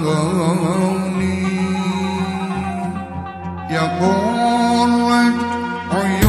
رمضاني يقول رجعي